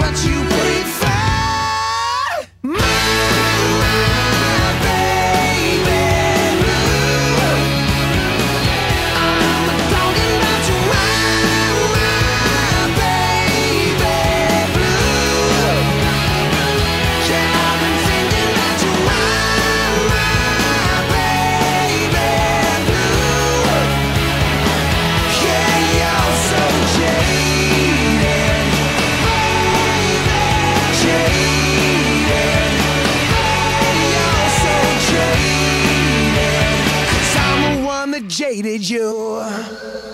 what you jaded you.